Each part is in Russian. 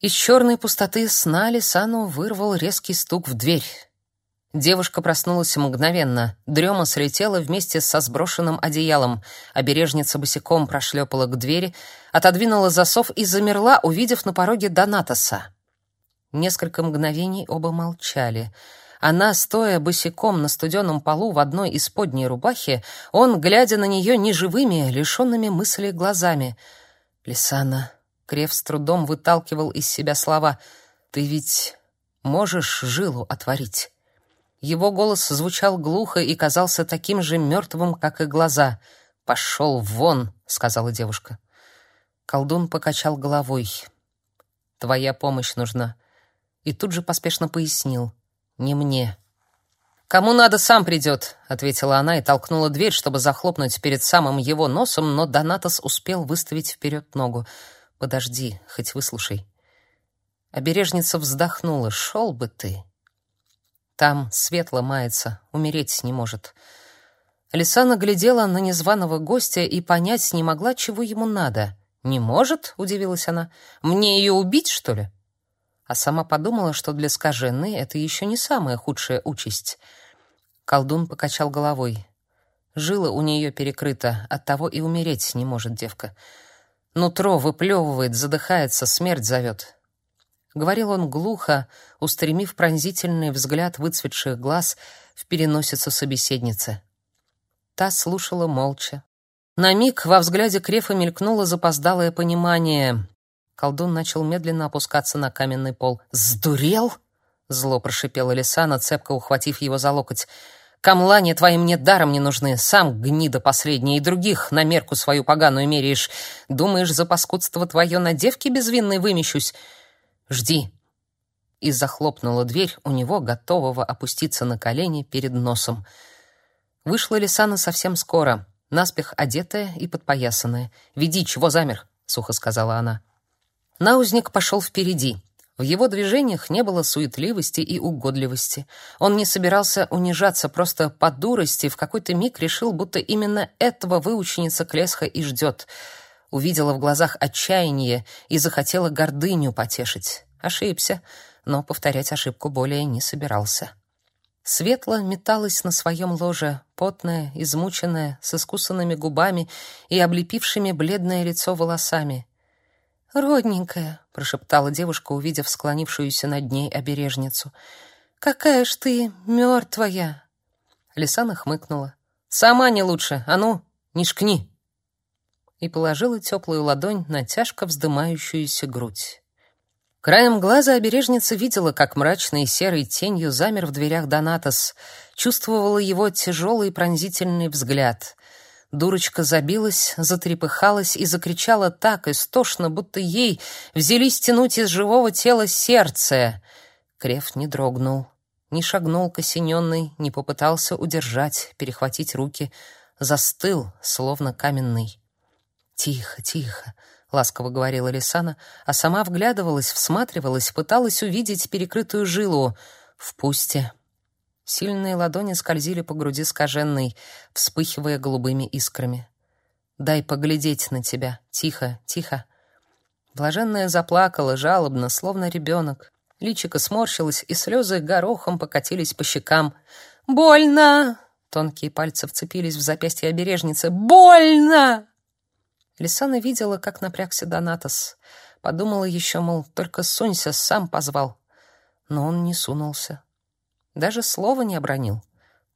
Из черной пустоты сна Лисану вырвал резкий стук в дверь. Девушка проснулась мгновенно. Дрема слетела вместе со сброшенным одеялом. Обережница босиком прошлепала к двери, отодвинула засов и замерла, увидев на пороге Донатоса. Несколько мгновений оба молчали. Она, стоя босиком на студеном полу в одной из подней рубахи, он, глядя на нее неживыми, лишенными мысли глазами. «Лисана», — Крев с трудом выталкивал из себя слова, — «ты ведь можешь жилу отворить?» Его голос звучал глухо и казался таким же мертвым, как и глаза. «Пошел вон», — сказала девушка. Колдун покачал головой. «Твоя помощь нужна». И тут же поспешно пояснил. «Не мне». «Кому надо, сам придет», — ответила она и толкнула дверь, чтобы захлопнуть перед самым его носом, но Донатос успел выставить вперед ногу. «Подожди, хоть выслушай». Обережница вздохнула. «Шел бы ты». Там светло мается, умереть не может. Лисана глядела на незваного гостя и понять не могла, чего ему надо. «Не может?» — удивилась она. «Мне ее убить, что ли?» А сама подумала, что для скаженной это еще не самая худшая участь. Колдун покачал головой. Жила у нее перекрыта, оттого и умереть не может девка. Нутро выплевывает, задыхается, смерть зовет. Говорил он глухо, устремив пронзительный взгляд выцветших глаз в переносицу собеседницы. Та слушала молча. На миг во взгляде Крефа мелькнуло запоздалое понимание. Колдун начал медленно опускаться на каменный пол. «Сдурел?» — зло прошипела Лисана, цепко ухватив его за локоть. «Камлане твои мне даром не нужны. Сам гнида последняя и других на мерку свою поганую меряешь. Думаешь, за паскудство твое на девке безвинной вымещусь? Жди!» И захлопнула дверь у него, готового опуститься на колени перед носом. Вышла Лисана совсем скоро, наспех одетая и подпоясанная. «Веди, чего замер?» — сухо сказала она. Наузник пошел впереди. В его движениях не было суетливости и угодливости. Он не собирался унижаться, просто по дурости в какой-то миг решил, будто именно этого выученица Клесха и ждет — увидела в глазах отчаяние и захотела гордыню потешить. Ошибся, но повторять ошибку более не собирался. Светла металась на своем ложе, потная, измученная, с искусанными губами и облепившими бледное лицо волосами. «Родненькая», — прошептала девушка, увидев склонившуюся над ней обережницу. «Какая ж ты мертвая!» Лисана хмыкнула. «Сама не лучше, а ну, не шкни!» и положила теплую ладонь на тяжко вздымающуюся грудь. Краем глаза обережница видела, как мрачной серой тенью замер в дверях Донатос, чувствовала его тяжелый пронзительный взгляд. Дурочка забилась, затрепыхалась и закричала так истошно, будто ей взялись тянуть из живого тела сердце. Креф не дрогнул, не шагнул к осененной, не попытался удержать, перехватить руки, застыл, словно каменный. «Тихо, тихо», — ласково говорила Лисана, а сама вглядывалась, всматривалась, пыталась увидеть перекрытую жилу. В пусте. Сильные ладони скользили по груди скаженной, вспыхивая голубыми искрами. «Дай поглядеть на тебя. Тихо, тихо». Блаженная заплакала жалобно, словно ребенок. Личико сморщилось, и слезы горохом покатились по щекам. «Больно!» Тонкие пальцы вцепились в запястье обережницы. «Больно!» Лисана видела, как напрягся Донатос. Подумала еще, мол, только сунься, сам позвал. Но он не сунулся. Даже слова не обронил.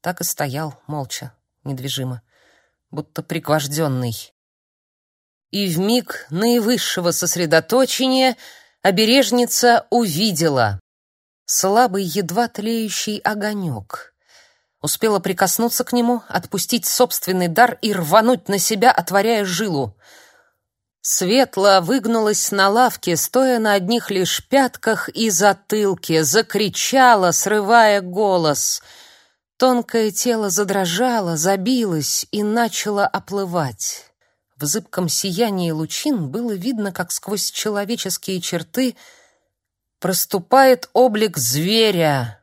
Так и стоял, молча, недвижимо, будто пригвожденный. И в миг наивысшего сосредоточения обережница увидела слабый, едва тлеющий огонек — Успела прикоснуться к нему, отпустить собственный дар и рвануть на себя, отворяя жилу. Светла выгнулась на лавке, стоя на одних лишь пятках и затылке, закричала, срывая голос. Тонкое тело задрожало, забилось и начало оплывать. В зыбком сиянии лучин было видно, как сквозь человеческие черты проступает облик зверя,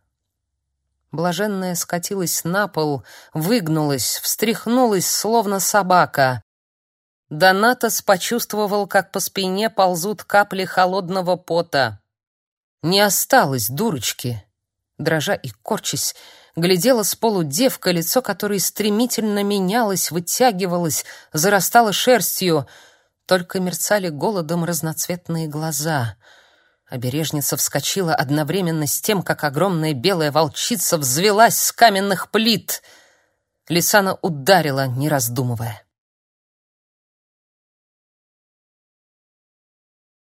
Блаженная скатилась на пол, выгнулась, встряхнулась, словно собака. Донатос почувствовал, как по спине ползут капли холодного пота. Не осталось дурочки. Дрожа и корчась, глядела с полу девка, лицо которой стремительно менялось, вытягивалось, зарастало шерстью. Только мерцали голодом разноцветные глаза. Обережница вскочила одновременно с тем, как огромная белая волчица взвелась с каменных плит. Лисана ударила, не раздумывая.